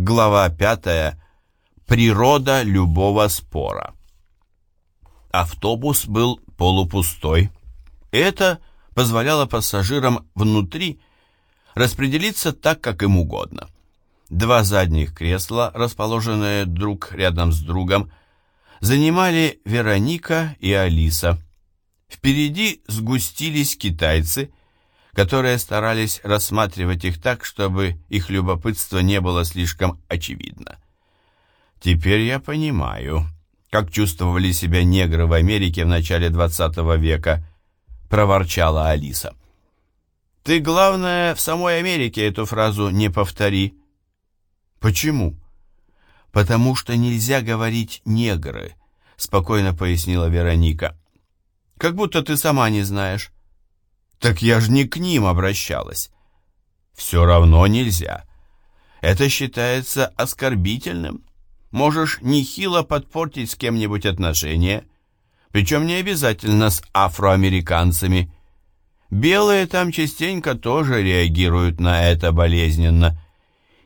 Глава 5. Природа любого спора. Автобус был полупустой. Это позволяло пассажирам внутри распределиться так, как им угодно. Два задних кресла, расположенные друг рядом с другом, занимали Вероника и Алиса. Впереди сгустились китайцы, которые старались рассматривать их так, чтобы их любопытство не было слишком очевидно. Теперь я понимаю, как чувствовали себя негры в Америке в начале 20 века, проворчала Алиса. Ты, главное, в самой Америке эту фразу не повтори. Почему? Потому что нельзя говорить «негры», спокойно пояснила Вероника. Как будто ты сама не знаешь. Так я же не к ним обращалась. Все равно нельзя. Это считается оскорбительным. Можешь нехило подпортить с кем-нибудь отношения, причем не обязательно с афроамериканцами. Белые там частенько тоже реагируют на это болезненно.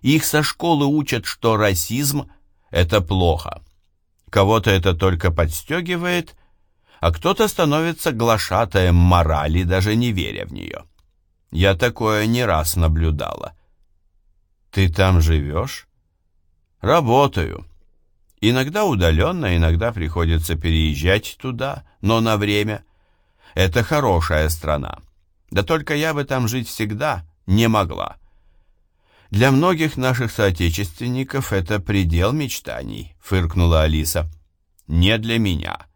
Их со школы учат, что расизм – это плохо. Кого-то это только подстегивает, а кто-то становится глашатаем морали, даже не веря в нее. Я такое не раз наблюдала. Ты там живешь? Работаю. Иногда удаленно, иногда приходится переезжать туда, но на время. Это хорошая страна. Да только я бы там жить всегда не могла. Для многих наших соотечественников это предел мечтаний, фыркнула Алиса. Не для меня.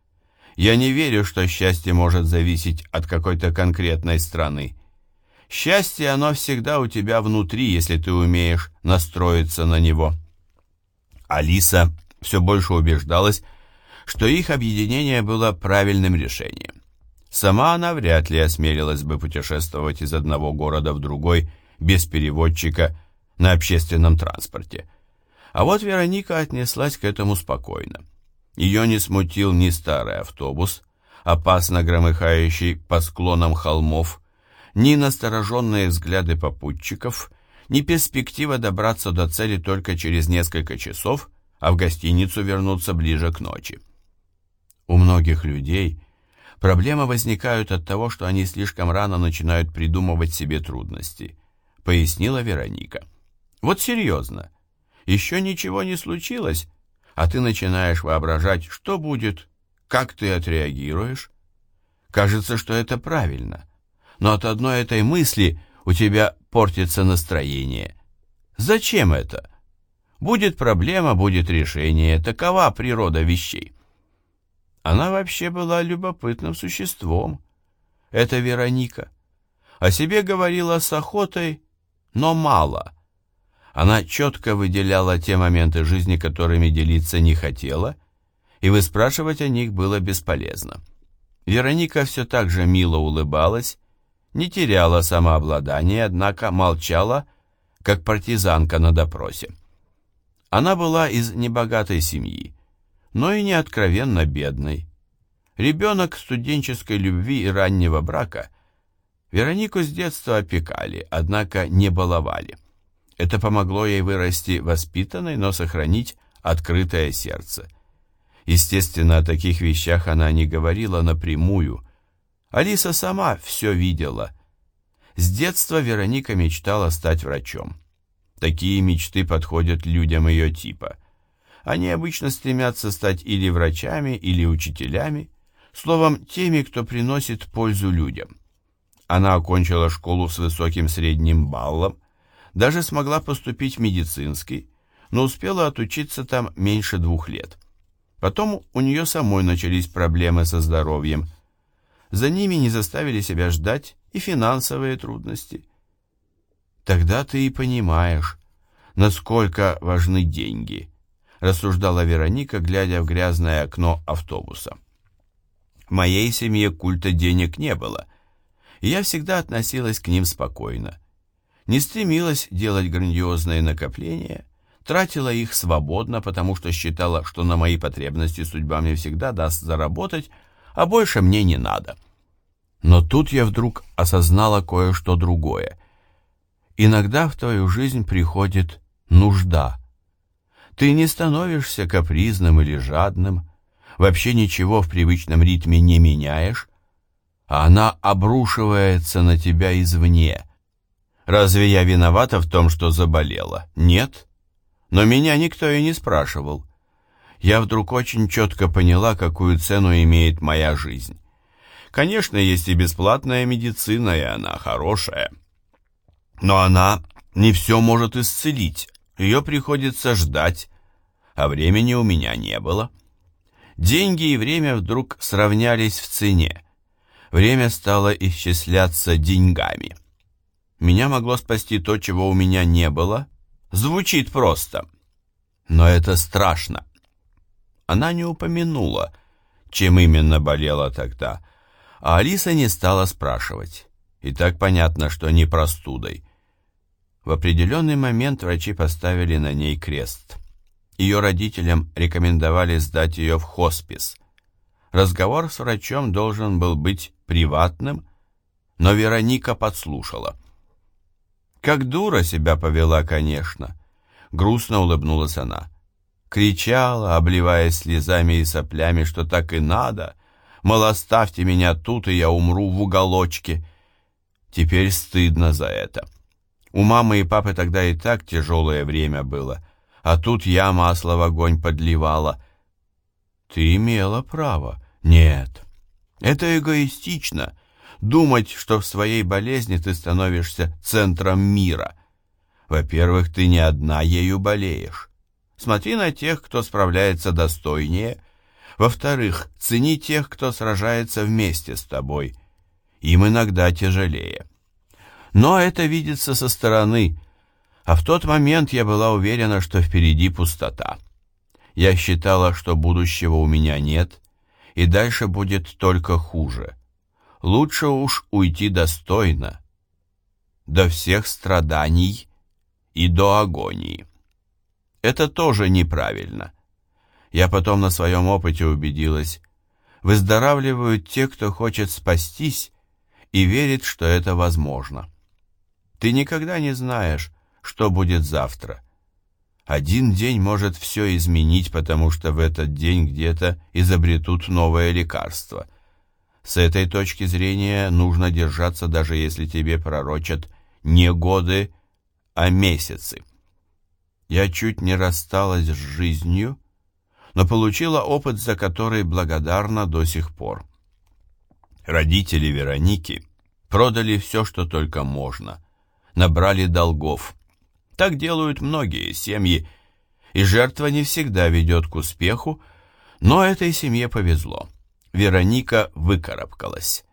Я не верю, что счастье может зависеть от какой-то конкретной страны. Счастье, оно всегда у тебя внутри, если ты умеешь настроиться на него. Алиса все больше убеждалась, что их объединение было правильным решением. Сама она вряд ли осмелилась бы путешествовать из одного города в другой без переводчика на общественном транспорте. А вот Вероника отнеслась к этому спокойно. Ее не смутил ни старый автобус, опасно громыхающий по склонам холмов, ни настороженные взгляды попутчиков, ни перспектива добраться до цели только через несколько часов, а в гостиницу вернуться ближе к ночи. У многих людей проблемы возникают от того, что они слишком рано начинают придумывать себе трудности, пояснила Вероника. Вот серьезно, еще ничего не случилось, а ты начинаешь воображать, что будет, как ты отреагируешь. Кажется, что это правильно, но от одной этой мысли у тебя портится настроение. Зачем это? Будет проблема, будет решение, такова природа вещей. Она вообще была любопытным существом. Это Вероника. О себе говорила с охотой, но мало. Она четко выделяла те моменты жизни, которыми делиться не хотела, и выспрашивать о них было бесполезно. Вероника все так же мило улыбалась, не теряла самообладание, однако молчала, как партизанка на допросе. Она была из небогатой семьи, но и не откровенно бедной. Ребенок студенческой любви и раннего брака Веронику с детства опекали, однако не баловали. Это помогло ей вырасти воспитанной, но сохранить открытое сердце. Естественно, о таких вещах она не говорила напрямую. Алиса сама все видела. С детства Вероника мечтала стать врачом. Такие мечты подходят людям ее типа. Они обычно стремятся стать или врачами, или учителями, словом, теми, кто приносит пользу людям. Она окончила школу с высоким средним баллом, даже смогла поступить в медицинский, но успела отучиться там меньше двух лет. Потом у нее самой начались проблемы со здоровьем. За ними не заставили себя ждать и финансовые трудности. Тогда ты и понимаешь, насколько важны деньги, рассуждала Вероника, глядя в грязное окно автобуса. В моей семье культа денег не было, и я всегда относилась к ним спокойно не стремилась делать грандиозные накопления, тратила их свободно, потому что считала, что на мои потребности судьба мне всегда даст заработать, а больше мне не надо. Но тут я вдруг осознала кое-что другое. Иногда в твою жизнь приходит нужда, Ты не становишься капризным или жадным, вообще ничего в привычном ритме не меняешь, а она обрушивается на тебя извне. Разве я виновата в том, что заболела? Нет. Но меня никто и не спрашивал. Я вдруг очень четко поняла, какую цену имеет моя жизнь. Конечно, есть и бесплатная медицина, и она хорошая. Но она не все может исцелить. Ее приходится ждать, а времени у меня не было. Деньги и время вдруг сравнялись в цене. Время стало исчисляться деньгами. Меня могло спасти то, чего у меня не было. Звучит просто. Но это страшно. Она не упомянула, чем именно болела тогда, а Алиса не стала спрашивать. И так понятно, что не простудой. В определенный момент врачи поставили на ней крест. Ее родителям рекомендовали сдать ее в хоспис. Разговор с врачом должен был быть приватным, но Вероника подслушала. Как дура себя повела, конечно. Грустно улыбнулась она. Кричала, обливаясь слезами и соплями, что так и надо. Мол, оставьте меня тут, и я умру в уголочке. Теперь стыдно за это. У мамы и папы тогда и так тяжелое время было, а тут я масло в огонь подливала. Ты имела право. Нет, это эгоистично думать, что в своей болезни ты становишься центром мира. Во-первых, ты не одна ею болеешь. Смотри на тех, кто справляется достойнее. Во-вторых, цени тех, кто сражается вместе с тобой. Им иногда тяжелее. Но это видится со стороны, а в тот момент я была уверена, что впереди пустота. Я считала, что будущего у меня нет, и дальше будет только хуже. Лучше уж уйти достойно, до всех страданий и до агонии. Это тоже неправильно. Я потом на своем опыте убедилась. Выздоравливают те, кто хочет спастись и верит, что это возможно. Ты никогда не знаешь, что будет завтра. Один день может все изменить, потому что в этот день где-то изобретут новое лекарство. С этой точки зрения нужно держаться, даже если тебе пророчат не годы, а месяцы. Я чуть не рассталась с жизнью, но получила опыт, за который благодарна до сих пор. Родители Вероники продали все, что только можно, набрали долгов, так делают многие семьи, и жертва не всегда ведет к успеху, но этой семье повезло. Вероника выкарабкалась.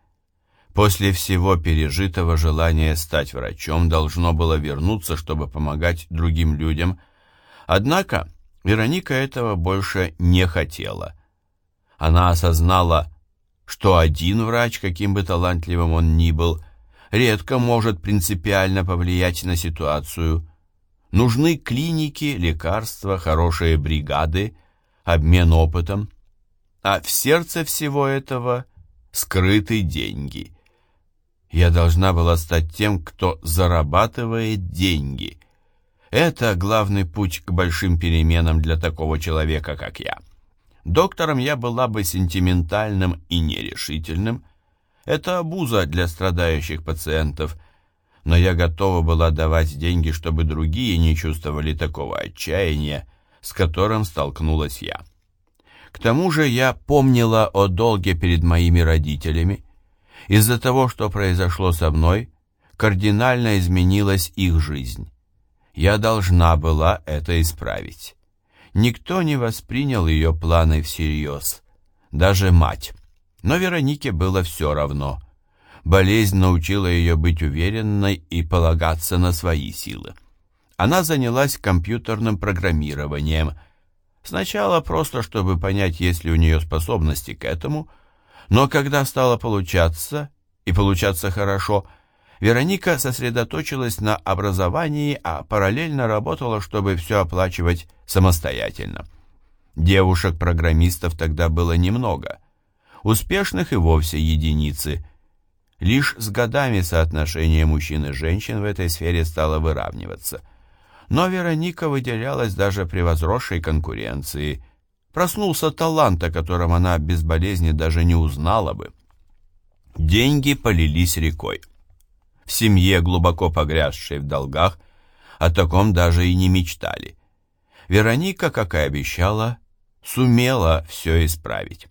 После всего пережитого желание стать врачом должно было вернуться, чтобы помогать другим людям. Однако Вероника этого больше не хотела. Она осознала, что один врач, каким бы талантливым он ни был, редко может принципиально повлиять на ситуацию, Нужны клиники, лекарства, хорошие бригады, обмен опытом. А в сердце всего этого скрыты деньги. Я должна была стать тем, кто зарабатывает деньги. Это главный путь к большим переменам для такого человека, как я. Доктором я была бы сентиментальным и нерешительным. Это обуза для страдающих пациентов – но я готова была давать деньги, чтобы другие не чувствовали такого отчаяния, с которым столкнулась я. К тому же я помнила о долге перед моими родителями. Из-за того, что произошло со мной, кардинально изменилась их жизнь. Я должна была это исправить. Никто не воспринял ее планы всерьез, даже мать. Но Веронике было все равно. Болезнь научила ее быть уверенной и полагаться на свои силы. Она занялась компьютерным программированием. Сначала просто, чтобы понять, есть ли у нее способности к этому, но когда стало получаться, и получаться хорошо, Вероника сосредоточилась на образовании, а параллельно работала, чтобы все оплачивать самостоятельно. Девушек-программистов тогда было немного. Успешных и вовсе единицы – Лишь с годами соотношение мужчин и женщин в этой сфере стало выравниваться. Но Вероника выделялась даже при возросшей конкуренции. Проснулся талант, о котором она без болезни даже не узнала бы. Деньги полились рекой. В семье, глубоко погрязшей в долгах, о таком даже и не мечтали. Вероника, как и обещала, сумела все исправить.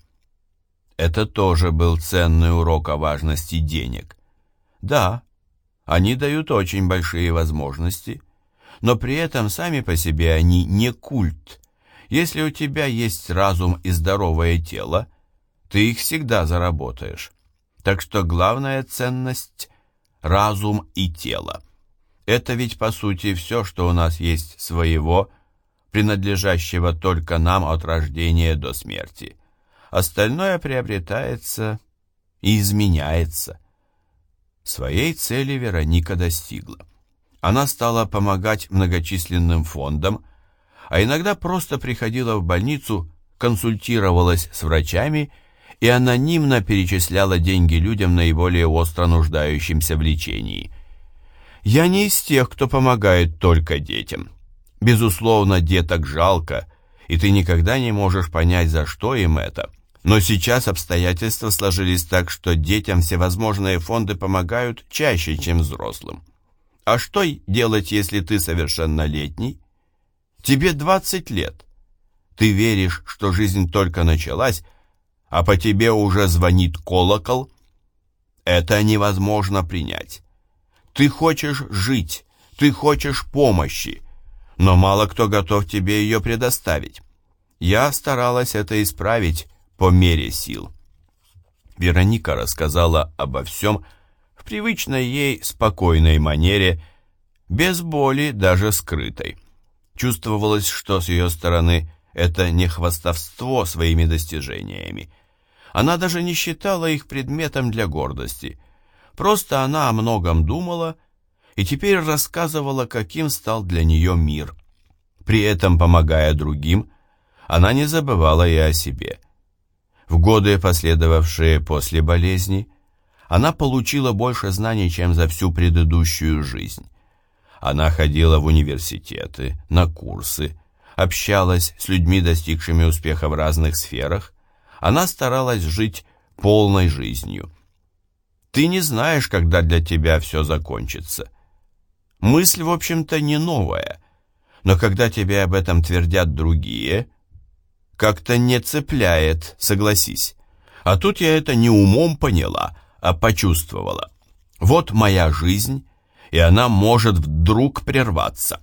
Это тоже был ценный урок о важности денег. Да, они дают очень большие возможности, но при этом сами по себе они не культ. Если у тебя есть разум и здоровое тело, ты их всегда заработаешь. Так что главная ценность – разум и тело. Это ведь по сути все, что у нас есть своего, принадлежащего только нам от рождения до смерти. Остальное приобретается и изменяется. Своей цели Вероника достигла. Она стала помогать многочисленным фондам, а иногда просто приходила в больницу, консультировалась с врачами и анонимно перечисляла деньги людям, наиболее остро нуждающимся в лечении. Я не из тех, кто помогает только детям. Безусловно, деток жалко, и ты никогда не можешь понять, за что им это. Но сейчас обстоятельства сложились так, что детям всевозможные фонды помогают чаще, чем взрослым. А что делать, если ты совершеннолетний? Тебе 20 лет. Ты веришь, что жизнь только началась, а по тебе уже звонит колокол? Это невозможно принять. Ты хочешь жить, ты хочешь помощи, но мало кто готов тебе ее предоставить. Я старалась это исправить по мере сил. Вероника рассказала обо всем, привычной ей спокойной манере, без боли, даже скрытой. Чувствовалось, что с ее стороны это не хвастовство своими достижениями. Она даже не считала их предметом для гордости. Просто она о многом думала и теперь рассказывала, каким стал для нее мир. При этом, помогая другим, она не забывала и о себе. В годы, последовавшие после болезни, она получила больше знаний, чем за всю предыдущую жизнь. Она ходила в университеты, на курсы, общалась с людьми, достигшими успеха в разных сферах. Она старалась жить полной жизнью. Ты не знаешь, когда для тебя все закончится. Мысль, в общем-то, не новая, но когда тебе об этом твердят другие, как-то не цепляет, согласись. А тут я это не умом поняла, а почувствовала. Вот моя жизнь, и она может вдруг прерваться.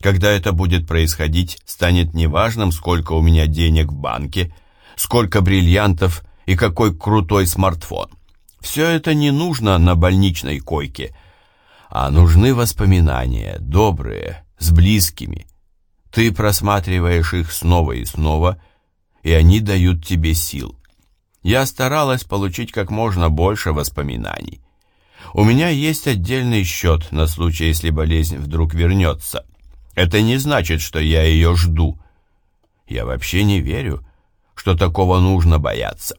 Когда это будет происходить, станет неважным, сколько у меня денег в банке, сколько бриллиантов и какой крутой смартфон. Все это не нужно на больничной койке, а нужны воспоминания, добрые, с близкими, ты просматриваешь их снова и снова, и они дают тебе сил. Я старалась получить как можно больше воспоминаний. У меня есть отдельный счет на случай, если болезнь вдруг вернется. Это не значит, что я ее жду. Я вообще не верю, что такого нужно бояться.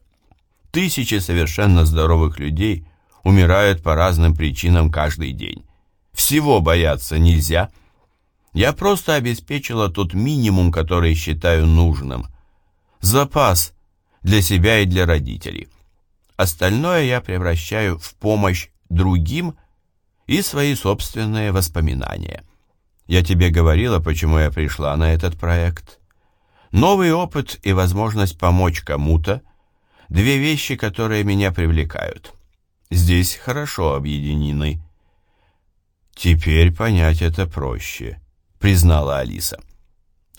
Тысячи совершенно здоровых людей умирают по разным причинам каждый день. Всего бояться нельзя – я просто обеспечила тот минимум, который считаю нужным. Запас для себя и для родителей. Остальное я превращаю в помощь другим и свои собственные воспоминания. Я тебе говорила, почему я пришла на этот проект. Новый опыт и возможность помочь кому-то – две вещи, которые меня привлекают. Здесь хорошо объединены. Теперь понять это проще признала Алиса.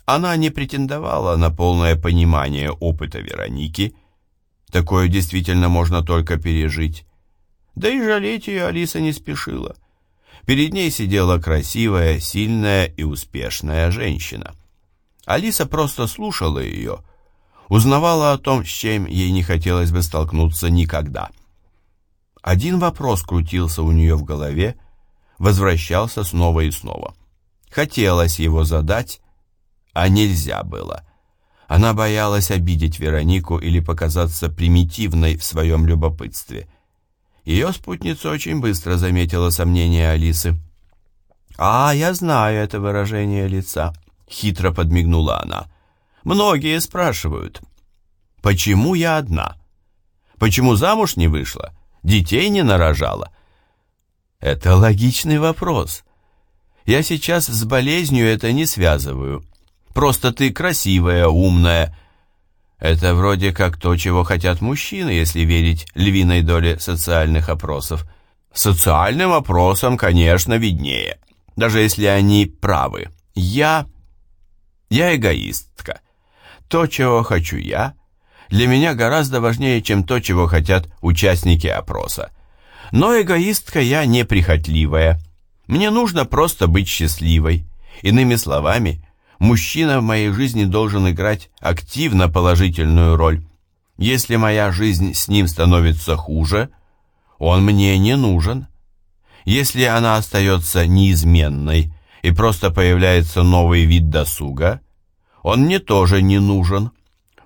Она не претендовала на полное понимание опыта Вероники. Такое действительно можно только пережить. Да и жалеть ее Алиса не спешила. Перед ней сидела красивая, сильная и успешная женщина. Алиса просто слушала ее, узнавала о том, с чем ей не хотелось бы столкнуться никогда. Один вопрос крутился у нее в голове, возвращался снова и снова. Хотелось его задать, а нельзя было. Она боялась обидеть Веронику или показаться примитивной в своем любопытстве. Ее спутница очень быстро заметила сомнения Алисы. «А, я знаю это выражение лица», — хитро подмигнула она. «Многие спрашивают, почему я одна? Почему замуж не вышла? Детей не нарожала?» Это логичный вопрос. Я сейчас с болезнью это не связываю. Просто ты красивая, умная. Это вроде как то, чего хотят мужчины, если верить львиной доле социальных опросов. Социальным опросам, конечно, виднее. Даже если они правы. Я... Я эгоистка. То, чего хочу я, для меня гораздо важнее, чем то, чего хотят участники опроса. Но эгоистка я неприхотливая. Мне нужно просто быть счастливой. Иными словами, мужчина в моей жизни должен играть активно положительную роль. Если моя жизнь с ним становится хуже, он мне не нужен. Если она остается неизменной и просто появляется новый вид досуга, он мне тоже не нужен.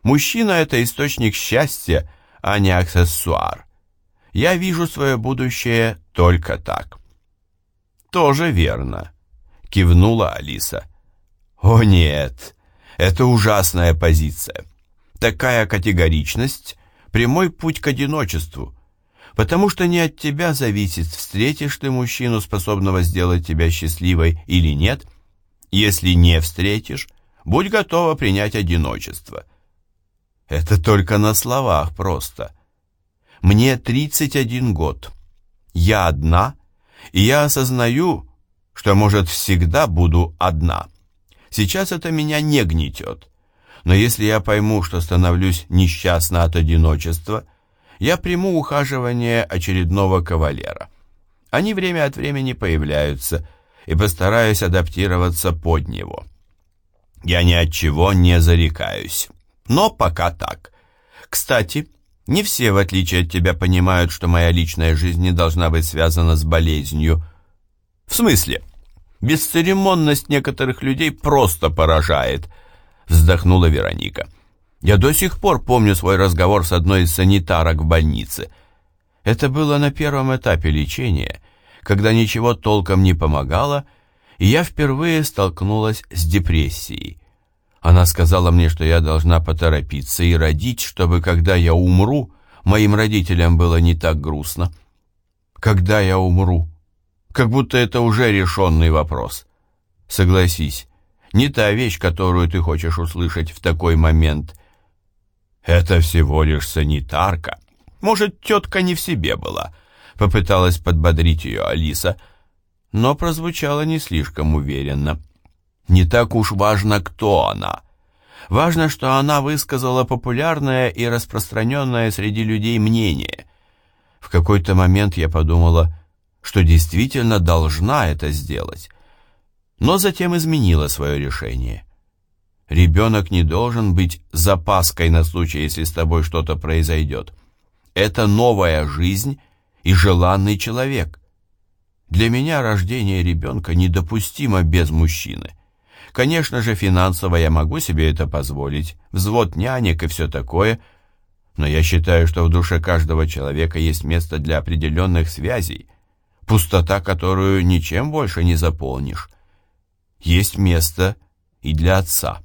Мужчина – это источник счастья, а не аксессуар. Я вижу свое будущее только так. Тоже верно, кивнула Алиса. О нет, это ужасная позиция. Такая категоричность – прямой путь к одиночеству, потому что не от тебя зависит, встретишь ты мужчину, способного сделать тебя счастливой или нет. Если не встретишь, будь готова принять одиночество. Это только на словах просто – мне 31 год. Я одна, и я осознаю, что, может, всегда буду одна. Сейчас это меня не гнетет. Но если я пойму, что становлюсь несчастна от одиночества, я приму ухаживание очередного кавалера. Они время от времени появляются, и постараюсь адаптироваться под него. Я ни от чего не зарекаюсь. Но пока так. Кстати, не все, в отличие от тебя, понимают, что моя личная жизнь не должна быть связана с болезнью. В смысле? Бесцеремонность некоторых людей просто поражает, вздохнула Вероника. Я до сих пор помню свой разговор с одной из санитарок в больнице. Это было на первом этапе лечения, когда ничего толком не помогало, и я впервые столкнулась с депрессией. Она сказала мне, что я должна поторопиться и родить, чтобы, когда я умру, моим родителям было не так грустно. Когда я умру? Как будто это уже решенный вопрос. Согласись, не та вещь, которую ты хочешь услышать в такой момент. Это всего лишь санитарка. Может, тетка не в себе была. Попыталась подбодрить ее Алиса, но прозвучало не слишком уверенно. Не так уж важно, кто она. Важно, что она высказала популярное и распространенное среди людей мнение. В какой-то момент я подумала, что действительно должна это сделать. Но затем изменила свое решение. Ребенок не должен быть запаской на случай, если с тобой что-то произойдет. Это новая жизнь и желанный человек. Для меня рождение ребенка недопустимо без мужчины. Конечно же, финансово я могу себе это позволить, взвод нянек и все такое, но я считаю, что в душе каждого человека есть место для определенных связей, пустота, которую ничем больше не заполнишь. Есть место и для отца.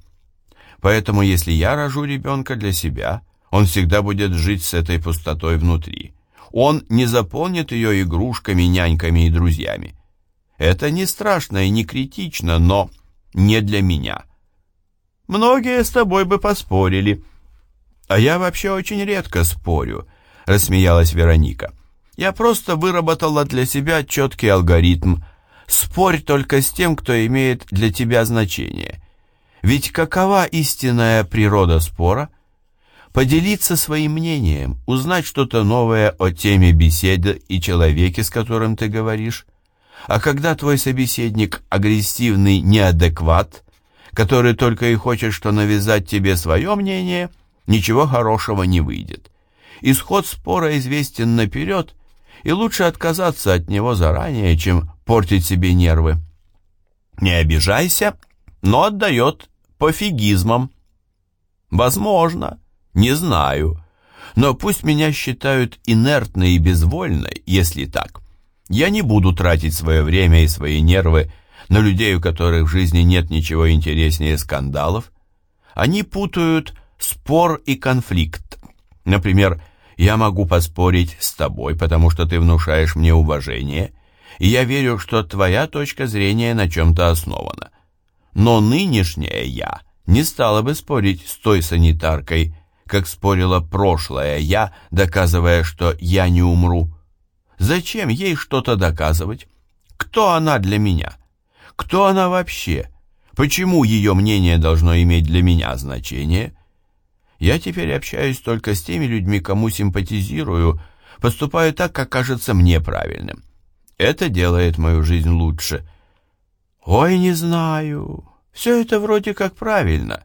Поэтому, если я рожу ребенка для себя, он всегда будет жить с этой пустотой внутри. Он не заполнит ее игрушками, няньками и друзьями. Это не страшно и не критично, но не для меня. Многие с тобой бы поспорили. А я вообще очень редко спорю, рассмеялась Вероника. Я просто выработала для себя четкий алгоритм. Спорь только с тем, кто имеет для тебя значение. Ведь какова истинная природа спора? Поделиться своим мнением, узнать что-то новое о теме беседы и человеке, с которым ты говоришь. А когда твой собеседник агрессивный неадекват, который только и хочет, что навязать тебе свое мнение, ничего хорошего не выйдет. Исход спора известен наперед, и лучше отказаться от него заранее, чем портить себе нервы. Не обижайся, но отдает пофигизмом. Возможно, не знаю, но пусть меня считают инертной и безвольной, если так. Я не буду тратить свое время и свои нервы на людей, у которых в жизни нет ничего интереснее скандалов. Они путают спор и конфликт. Например, я могу поспорить с тобой, потому что ты внушаешь мне уважение, и я верю, что твоя точка зрения на чем-то основана. Но нынешняя я не стала бы спорить с той санитаркой, как спорила прошлое я, доказывая, что я не умру. Зачем ей что-то доказывать? Кто она для меня? Кто она вообще? Почему ее мнение должно иметь для меня значение? Я теперь общаюсь только с теми людьми, кому симпатизирую, поступаю так, как кажется мне правильным. Это делает мою жизнь лучше. Ой, не знаю. Все это вроде как правильно,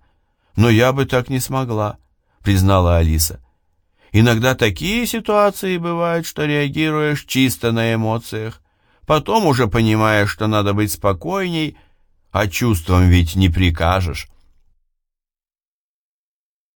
но я бы так не смогла, признала Алиса. Иногда такие ситуации бывают, что реагируешь чисто на эмоциях. Потом уже понимаешь, что надо быть спокойней, а чувствам ведь не прикажешь.